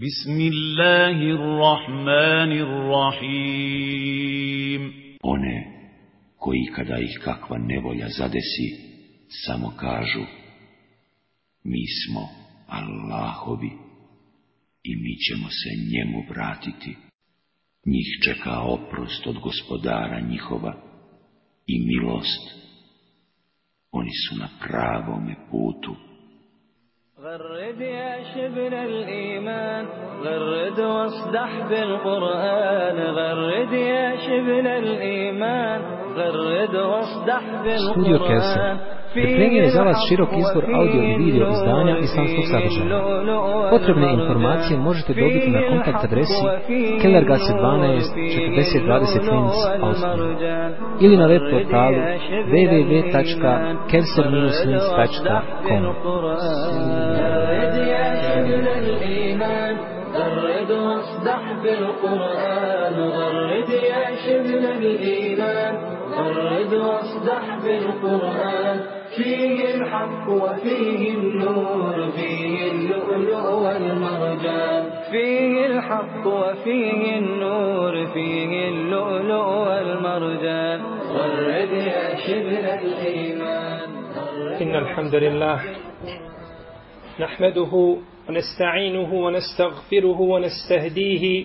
Bismillahirrahmanirrahim. One koji kada ih kakva nevolja zadesi, samo kažu mi smo Allahovi i mi ćemo se njemu vratiti. Njih čeka oprost od gospodara njihova i milost. Oni su na pravome putu. غرد يا شبل الإيمان غرد واصدح بالقرآن غرد يا شبل الإيمان غرد واصدح بالقرآن Pripremio je za vas širok izbor audio i video izdanja islamskog sadržaja. Potrebne informacije možete dobiti na kontakt adresi Kellergasse 12 4020 Linz, Austrija ili na web portalu www.kevser-linz.com بالقرآن غرد يا شبل الإيمان غرد واصدح بالقرآن. فيه الحق وفيه النور فيه اللؤلؤ والمرجان. فيه الحق وفيه النور فيه اللؤلؤ والمرجان. غرد يا شبل الإيمان إن الحمد لله نحمده ونستعينه ونستغفره ونستهديه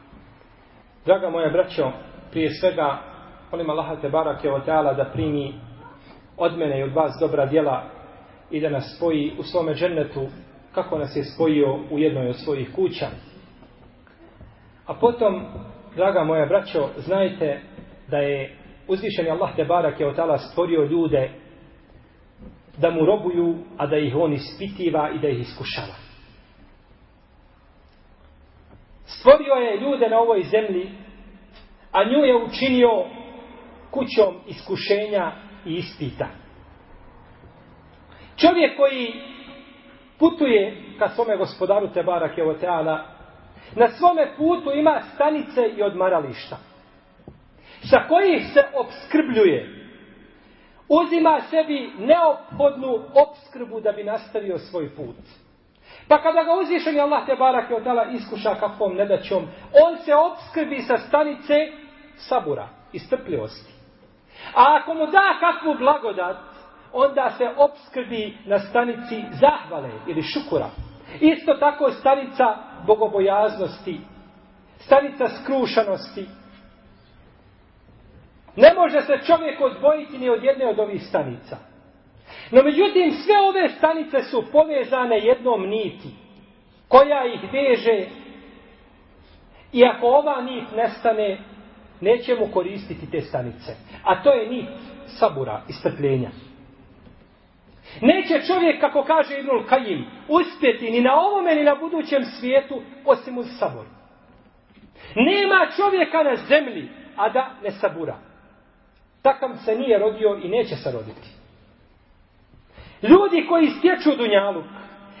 Draga moja braćo, prije svega molim Allaha te barake o teala da primi od mene i od vas dobra djela i da nas spoji u svome džennetu kako nas je spojio u jednoj od svojih kuća. A potom, draga moja braćo, znajte da je uzvišeni Allah te barake o teala stvorio ljude da mu robuju, a da ih on ispitiva i da ih iskušava. Stvorio je ljude na ovoj zemlji, a nju je učinio kućom iskušenja i ispita. Čovjek koji putuje ka svome gospodaru Tebara Kevoteala, na svome putu ima stanice i odmarališta, sa kojih se obskrbljuje. Uzima sebi neophodnu obskrbu da bi nastavio svoj put. Pa kada ga uzvišeni Allah te barak je odala iskuša kakvom nedaćom, on se obskrbi sa stanice sabura i strpljivosti. A ako mu da kakvu blagodat, onda se obskrbi na stanici zahvale ili šukura. Isto tako je stanica bogobojaznosti, stanica skrušanosti. Ne može se čovjek odvojiti ni od jedne od ovih stanica. No međutim, sve ove stanice su povezane jednom niti, koja ih veže i ako ova nit nestane, nećemo koristiti te stanice. A to je nit sabura i strpljenja. Neće čovjek, kako kaže Ibnul Kajim, uspjeti ni na ovome ni na budućem svijetu, osim uz sabor. Nema čovjeka na zemlji, a da ne sabura. Takav se nije rodio i neće se roditi. Ljudi koji stječu dunjaluk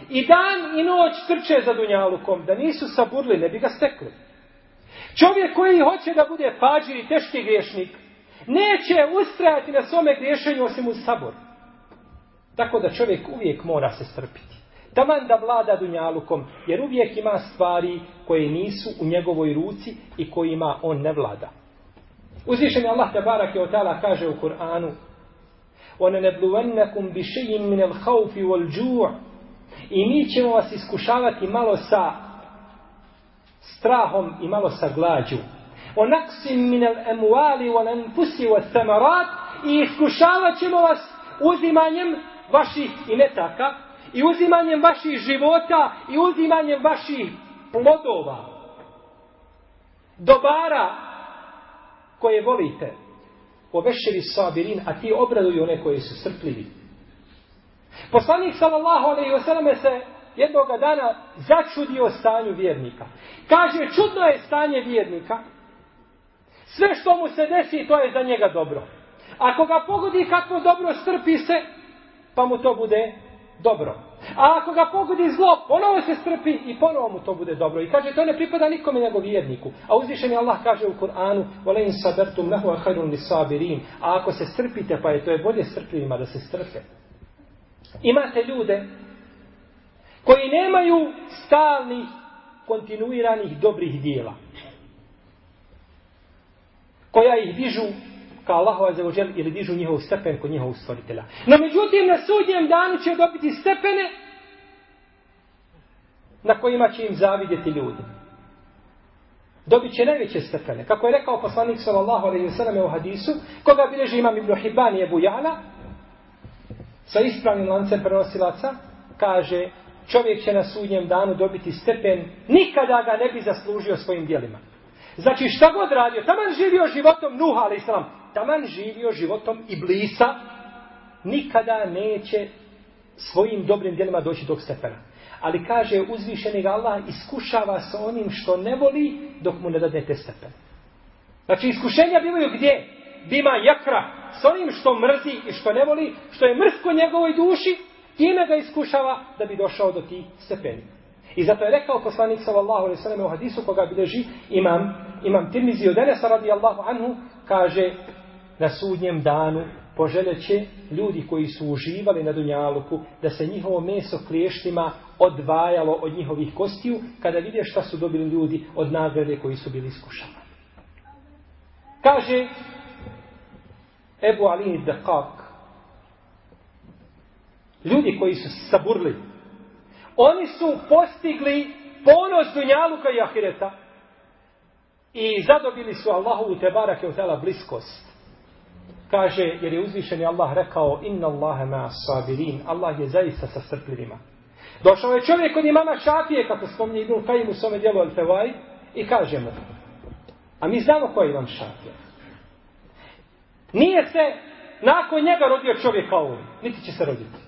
i dan i noć trče za dunjalukom, da nisu saburli, ne bi ga stekli. Čovjek koji hoće da bude pađir i teški griješnik, neće ustrajati na svome griješenju osim uz sabor. Tako da čovjek uvijek mora se strpiti. Taman da vlada dunjalukom, jer uvijek ima stvari koje nisu u njegovoj ruci i kojima on ne vlada. Uzvišen je Allah te barak je otala kaže u Kur'anu وَنَنَبْلُوَنَّكُمْ بِشَيْءٍ مِنَ الْخَوْفِ وَالْجُوعِ I mi ćemo vas iskušavati malo sa strahom i malo sa glađu. وَنَقْسِمْ مِنَ الْأَمْوَالِ وَلَنْفُسِ وَالثَّمَرَاتِ I iskušavat ćemo vas uzimanjem vaših imetaka i uzimanjem vaših života i uzimanjem vaših plodova. Dobara koje volite. Oveševi sabirin, a ti obraduju one koji su srpljivi. Poslanik sallallahu alaihi wasallam se jednog dana začudio stanju vjernika. Kaže, čudno je stanje vjernika. Sve što mu se desi, to je za njega dobro. Ako ga pogodi kakvo dobro, strpi se, pa mu to bude dobro. A ako ga pogodi zlo, ponovo se strpi i ponovo mu to bude dobro. I kaže, to ne pripada nikome nego vjerniku. A uzvišen je Allah kaže u Kur'anu, وَلَيْنْ in sabertum nahu لِسَابِرِينَ. A ako se strpite, pa je to je bolje strpljivima da se strpe. Imate ljude koji nemaju stalnih, kontinuiranih dobrih dijela. Koja ih dižu ka Allahu azza ili dižu njihov stepen kod njihovog stvoritelja. No međutim na sudnjem danu će dobiti stepene na kojima će im zavidjeti ljudi. Dobit će najveće stepene. Kako je rekao poslanik sallallahu alaihi sallam u hadisu, koga bileži imam Ibn Hibban i Ebu Jala, sa ispravnim lancem prenosilaca, kaže, čovjek će na sudnjem danu dobiti stepen, nikada ga ne bi zaslužio svojim dijelima. Znači šta god radio, taman živio životom Nuha, ali islam, taman živio životom Iblisa, nikada neće svojim dobrim djelima doći do stepena. Ali kaže uzvišeni ga Allah iskušava sa onim što ne voli dok mu ne dade te stepene. Znači iskušenja bivaju gdje? Bima jakra. Sa onim što mrzi i što ne voli, što je mrsko njegovoj duši, time ga iskušava da bi došao do tih stepeni. I zato je rekao poslanik sallallahu alejhi ve sellem u hadisu koga bilježi imam imam Tirmizi od Enesa radijallahu anhu kaže na sudnjem danu poželjeće ljudi koji su uživali na dunjaluku da se njihovo meso kliještima odvajalo od njihovih kostiju kada vide šta su dobili ljudi od nagrade koji su bili iskušani. Kaže Ebu Alini Dekak ljudi koji su saburli oni su postigli ponos dunjaluka i ahireta i zadobili su Allahovu Tebarake u tela bliskost. Kaže, jer je uzvišeni Allah rekao, inna Allahe ma sabirin, Allah je zaista sa strpljivima. Došao je čovjek od imama Šafije, kako spomni Ibn Kajim u svome dijelu Al-Fevaj, i kaže mu, a mi znamo ko je imam Šafije. Nije se nakon njega rodio čovjek kao on, niti će se roditi.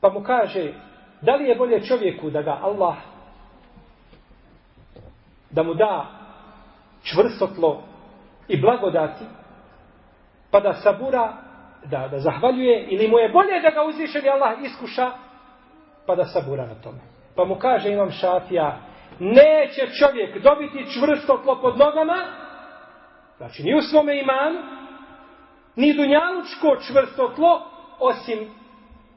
Pa mu kaže, Da li je bolje čovjeku da ga Allah da mu da čvrstotlo i blagodati pa da sabura da, da zahvaljuje ili mu je bolje da ga uzvišeni Allah iskuša pa da sabura na tome. Pa mu kaže imam šafija neće čovjek dobiti čvrsto tlo pod nogama znači ni u svome imanu ni dunjalučko čvrstotlo osim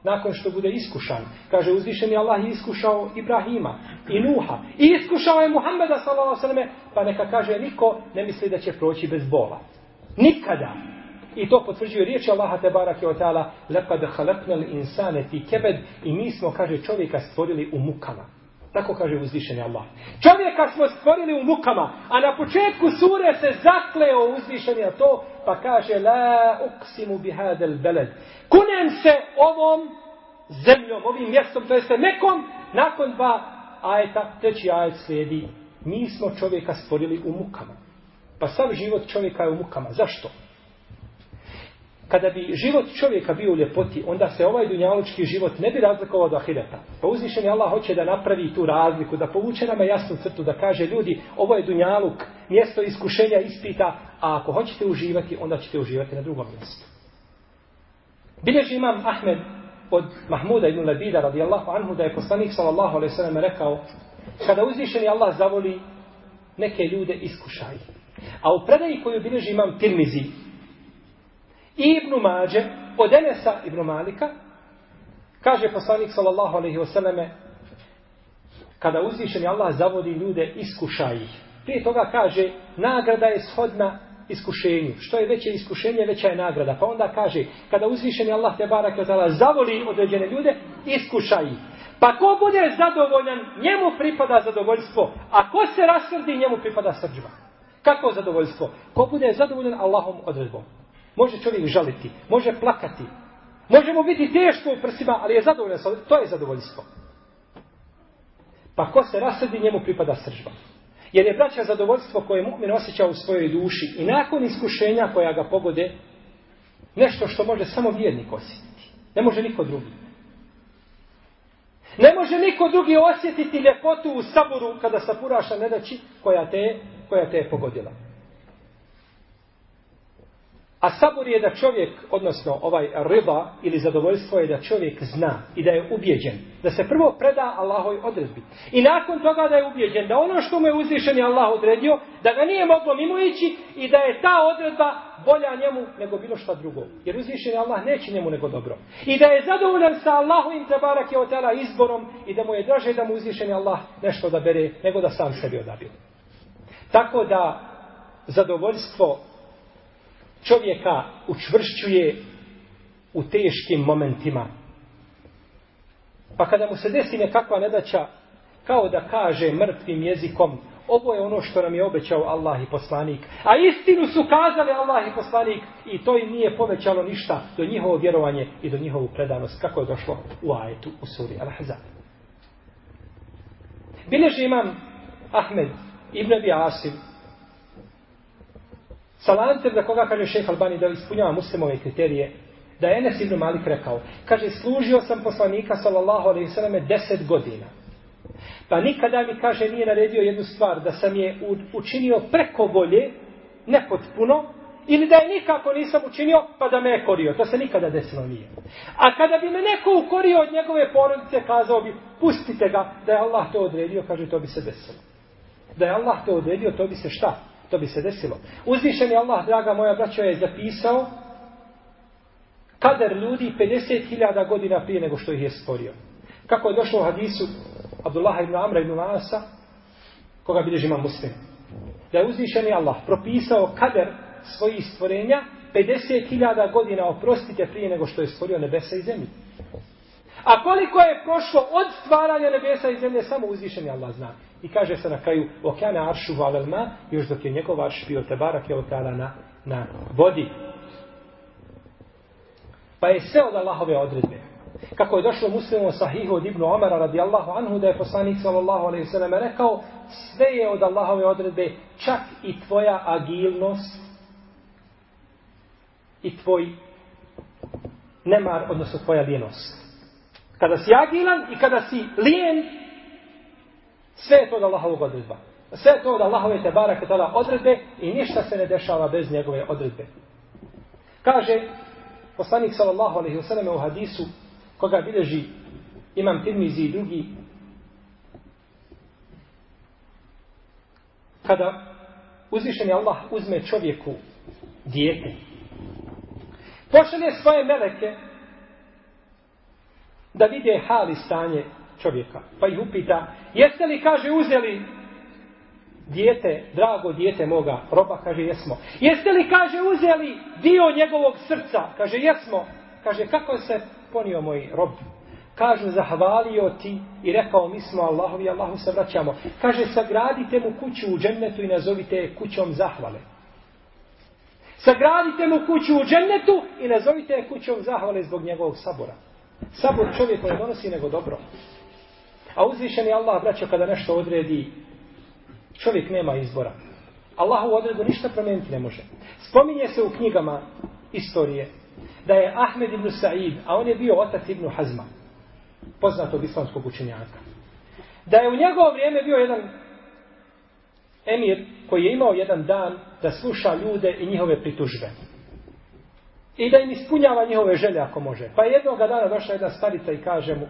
nakon što bude iskušan. Kaže uzvišeni Allah je iskušao Ibrahima i Nuha. I iskušao je Muhammeda s.a.v. Pa neka kaže niko ne misli da će proći bez bola. Nikada. I to potvrđuje riječ Allaha te barake o ta'ala لَقَدْ halaknal الْإِنسَانَ فِي كَبَدْ i mi smo, kaže, čovjeka stvorili u mukama. Tako kaže uzvišeni Allah. Čovjeka smo stvorili u mukama, a na početku sure se zakleo uzvišeni na to, pa kaže la uksimu bihadel beled. Kunem se ovom zemljom, ovim mjestom, to jeste nekom, nakon dva ajeta, treći ajet slijedi. Mi smo čovjeka stvorili u mukama. Pa sav život čovjeka je u mukama. Zašto? Kada bi život čovjeka bio u ljepoti, onda se ovaj dunjalučki život ne bi razlikovao od ahireta. Pa uzvišen je Allah hoće da napravi tu razliku, da povuče nama jasnu crtu, da kaže ljudi, ovo je dunjaluk, mjesto iskušenja ispita, a ako hoćete uživati, onda ćete uživati na drugom mjestu. Bileži imam Ahmed od Mahmuda ibn Labida radijallahu anhu da je poslanik sallallahu alaihi sallam rekao kada uzvišeni Allah zavoli neke ljude iskušaj. A u predaji koju bileži imam Tirmizi, I Ibnu Mađe Od Enesa ibn Malika, kaže poslanik sallallahu alaihi wasallame, kada uzvišeni Allah zavodi ljude, iskuša ih. Prije toga kaže, nagrada je shodna iskušenju. Što je veće iskušenje, veća je nagrada. Pa onda kaže, kada uzvišeni Allah te barak je zavoli određene ljude, iskuša ih. Pa ko bude zadovoljan, njemu pripada zadovoljstvo. A ko se rasrdi, njemu pripada srđba. Kako zadovoljstvo? Ko bude zadovoljan Allahom odredbom. Može čovjek žaliti, može plakati, može mu biti teško u prsima, ali je zadovoljno, to je zadovoljstvo. Pa ko se rasrdi, njemu pripada sržba. Jer je braća zadovoljstvo koje mu'min osjeća u svojoj duši i nakon iskušenja koja ga pogode, nešto što može samo vjernik osjetiti. Ne može niko drugi. Ne može niko drugi osjetiti ljepotu u saboru kada sapuraša nedaći koja te, koja te je pogodila. A sabor je da čovjek, odnosno ovaj riba ili zadovoljstvo je da čovjek zna i da je ubjeđen. Da se prvo preda Allahoj odredbi. I nakon toga da je ubjeđen da ono što mu je uzvišen je Allah odredio, da ga nije moglo mimo ići i da je ta odredba bolja njemu nego bilo šta drugo. Jer uzvišen je Allah neće njemu nego dobro. I da je zadovoljan sa Allahovim tebarak je otela izborom i da mu je draže da mu uzvišen je Allah nešto da bere nego da sam sebi odabio. Tako da zadovoljstvo čovjeka učvršćuje u teškim momentima. Pa kada mu se desi nekakva nedaća, kao da kaže mrtvim jezikom, ovo je ono što nam je obećao Allah i poslanik. A istinu su kazali Allah i poslanik i to im nije povećalo ništa do njihovo vjerovanje i do njihovu predanost, kako je došlo u ajetu u suri Al-Hazab. Bileži imam Ahmed ibn Abi Asim Sa lancem za koga kaže šeha Albani da ispunjava muslimove kriterije, da je Enes ibn Malik rekao, kaže, služio sam poslanika sallallahu alaihi sallam deset godina. Pa nikada mi kaže nije naredio jednu stvar, da sam je učinio preko volje, nepotpuno, ili da je nikako nisam učinio, pa da me je korio. To se nikada desilo nije. A kada bi me neko ukorio od njegove porodice, kazao bi, pustite ga, da je Allah to odredio, kaže, to bi se desilo. Da je Allah to odredio, to bi se šta? To bi se desilo. Uzvišen je Allah, draga moja braća, je zapisao kader ljudi 50.000 godina prije nego što ih je stvorio. Kako je došlo u hadisu Abdullah ibn Amra ibn Asa, koga bilježi imam muslim. Da je uzvišen je Allah propisao kader svojih stvorenja 50.000 godina oprostite prije nego što je stvorio nebesa i zemlju. A koliko je prošlo od stvaranja nebesa i zemlje, samo uzvišen Allah zna. I kaže se na kraju, okjana aršu valelma, još dok je njegov arš bio te barak je otala na, na vodi. Pa je sve od Allahove odredbe. Kako je došlo muslimu sahihu od Ibnu Omara radijallahu anhu, da je poslanik sallallahu alaihi sallam rekao, sve je od Allahove odredbe, čak i tvoja agilnost i tvoj nemar, odnosno tvoja lijenost. Kada si agilan i kada si lijen, sve je to od Allahovog odredba. Sve je to od Allahove te barake tada odredbe i ništa se ne dešava bez njegove odredbe. Kaže poslanik sallallahu alaihi wasallam u hadisu koga bileži imam Tirmizi i drugi kada uzvišeni Allah uzme čovjeku dijete pošalje svoje meleke da vide hali stanje čovjeka. Pa ih upita, jeste li, kaže, uzeli dijete, drago dijete moga roba, kaže, jesmo. Jeste li, kaže, uzeli dio njegovog srca, kaže, jesmo. Kaže, kako se ponio moj rob? Kažu, zahvalio ti i rekao, mi smo Allahovi, Allahu se vraćamo. Kaže, sagradite mu kuću u džennetu i nazovite je kućom zahvale. Sagradite mu kuću u džennetu i nazovite je kućom zahvale zbog njegovog sabora. Sabor čovjeku ne donosi nego dobro. A uzvišen je Allah, braćo, kada nešto odredi, čovjek nema izbora. Allah u odredu ništa promijeniti ne može. Spominje se u knjigama istorije da je Ahmed ibn Sa'id, a on je bio otac ibn Hazma, poznatog islamskog učenjaka. Da je u njegovo vrijeme bio jedan emir koji je imao jedan dan da sluša ljude i njihove pritužbe. I da im ispunjava njihove želje ako može. Pa jednog dana došla jedna starica i kaže mu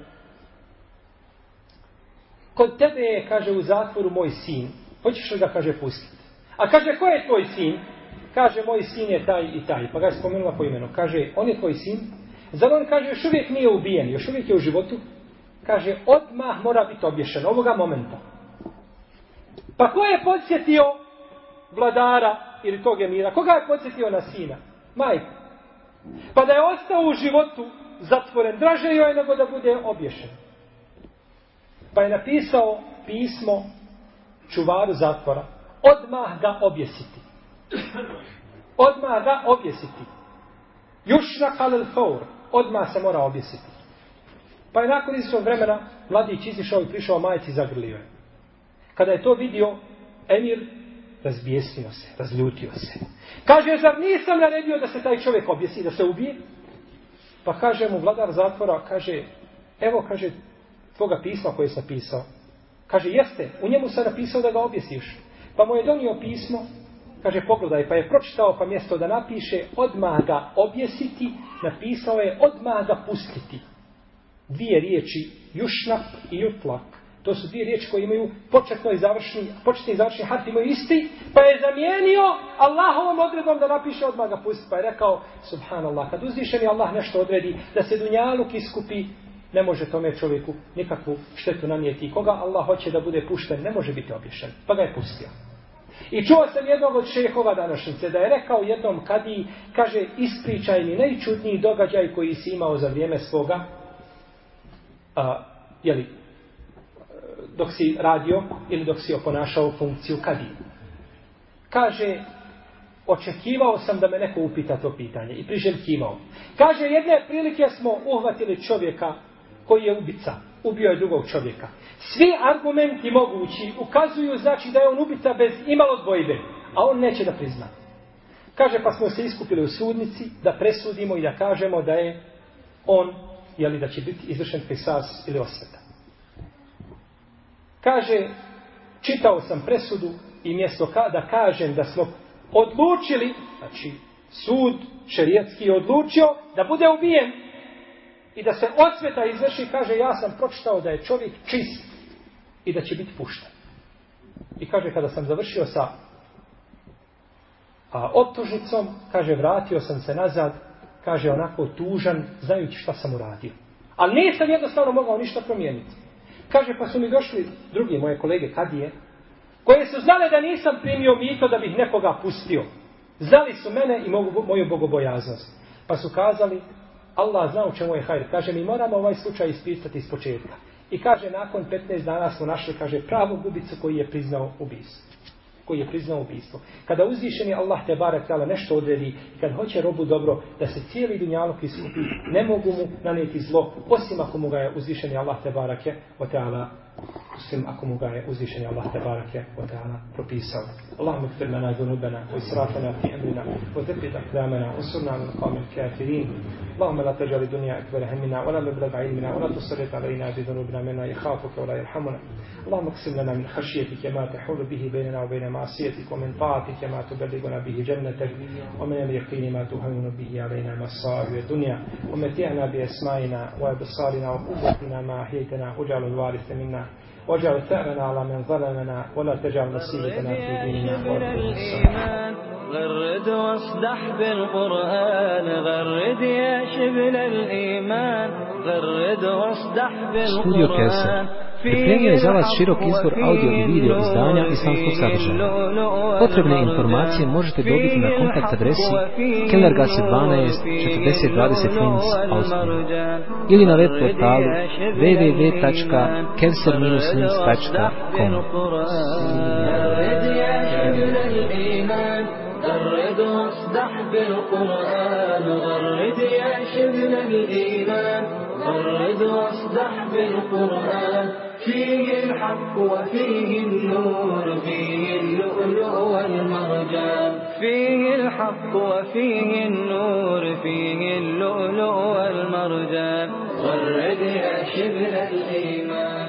kod tebe je, kaže, u zatvoru moj sin. Hoćeš li ga, kaže, pustiti? A kaže, ko je tvoj sin? kaže, moj sin je taj i taj, pa ga je spomenula po imenu. Kaže, on je tvoj sin? Zar on kaže, još uvijek nije ubijen, još uvijek je u životu? Kaže, odmah mora biti obješen, ovoga momenta. Pa ko je podsjetio vladara ili tog emira? Koga je podsjetio na sina? Majku. Pa da je ostao u životu zatvoren, draže joj nego da bude obješen. Pa je napisao pismo čuvaru zatvora. Odmah ga objesiti. Odmah ga objesiti. Jušna kalel faur. Odmah se mora objesiti. Pa je nakon izvršnog vremena mladić izišao i prišao majici zagrlio je. Kada je to vidio, Emir razbijesnio se, razljutio se. Kaže, zar nisam naredio da se taj čovjek objesi, da se ubije? Pa kaže mu vladar zatvora, kaže, evo, kaže, tvoga pisma koje sam pisao. Kaže, jeste, u njemu sam napisao da ga objesiš. Pa mu je donio pismo, kaže, pogledaj, pa je pročitao pa mjesto da napiše, odmah ga objesiti, napisao je, odmah ga pustiti. Dvije riječi, jušnap i jutlak. To su dvije riječi koje imaju početno i završni, početni i završni harf imaju isti, pa je zamijenio Allahovom odredbom da napiše odmah ga pusti. Pa je rekao, subhanallah, kad uzvišeni Allah nešto odredi, da se dunjaluk iskupi, ne može tome čovjeku nikakvu štetu nanijeti. I koga Allah hoće da bude pušten, ne može biti obješen. Pa ga je pustio. I čuo sam jednog od šehova današnjice da je rekao jednom kadi, kaže, ispričaj mi najčudniji događaj koji si imao za vrijeme svoga, a, jeli, dok si radio ili dok si oponašao funkciju kadi. Kaže, očekivao sam da me neko upita to pitanje i priželjkivao. Kaže, jedne prilike smo uhvatili čovjeka koji je ubica, ubio je drugog čovjeka. Svi argumenti mogući ukazuju znači da je on ubica bez imalo dvojbe, a on neće da prizna. Kaže, pa smo se iskupili u sudnici da presudimo i da kažemo da je on, jeli da će biti izvršen pisas ili osveta. Kaže, čitao sam presudu i mjesto ka, da kažem da smo odlučili, znači sud šerijatski je odlučio da bude ubijen i da se osveta izvrši, kaže, ja sam pročitao da je čovjek čist i da će biti pušten. I kaže, kada sam završio sa a, optužnicom, kaže, vratio sam se nazad, kaže, onako tužan, znajući šta sam uradio. Ali nisam jednostavno mogao ništa promijeniti. Kaže, pa su mi došli drugi moje kolege, kadije, koje su znale da nisam primio mito da bih nekoga pustio. Znali su mene i mogu, moju bogobojaznost. Pa su kazali, Allah zna u čemu je hajr. Kaže, mi moramo ovaj slučaj ispisati iz početka. I kaže, nakon 15 dana smo našli, kaže, pravu gubicu koji je priznao ubijstvo koji je priznao ubijstvo. Kada uzvišeni Allah te barek tala nešto odredi i kad hoće robu dobro da se cijeli dunjalog iskupi, ne mogu mu naneti zlo, osim ako mu ga je uzvišeni Allah te barek je o teala osim ako mu ga je uzvišeni Allah te barek je o teala propisao. Allahum ikfir lana dunubena, u israfena fi emrina, u zepit akramena, u surna na kamil kafirin. Allahum la teđali dunja ekbere hemina, wa la meblaga ilmina, wa la tusarit alejna bi dunubina mena, i hafuke, wa la irhamuna. اللهم اقسم لنا من خشيتك ما تحول به بيننا وبين معصيتك ومن طاعتك ما تبلغنا به جنتك ومن اليقين ما تهون به علينا مصائب الدنيا ومتعنا بأسمائنا وأبصارنا وقوتنا ما أحييتنا واجعل الوارث منا واجعل ثأرنا على من ظلمنا ولا تجعل مصيبتنا في ديننا. غرد واصدح بالقرآن غرد يا شبل الإيمان غرد واصدح بالقرآن. Pripremio je za vas širok izbor audio i video izdanja islamskog sadržaja. Potrebne informacije možete dobiti na kontakt adresi Kellergasse 12 4020 Linz, Austrija ili na web portalu www.kevser-linz.com غرد واصدح بالقرآن غرد يا شبل الإيمان غرد واصدح بالقرآن فيه الحق وفيه النور فيه اللؤلؤ والمرجان. فيه الحق وفيه النور فيه اللؤلؤ والمرجان. غرد يا شبل الإيمان.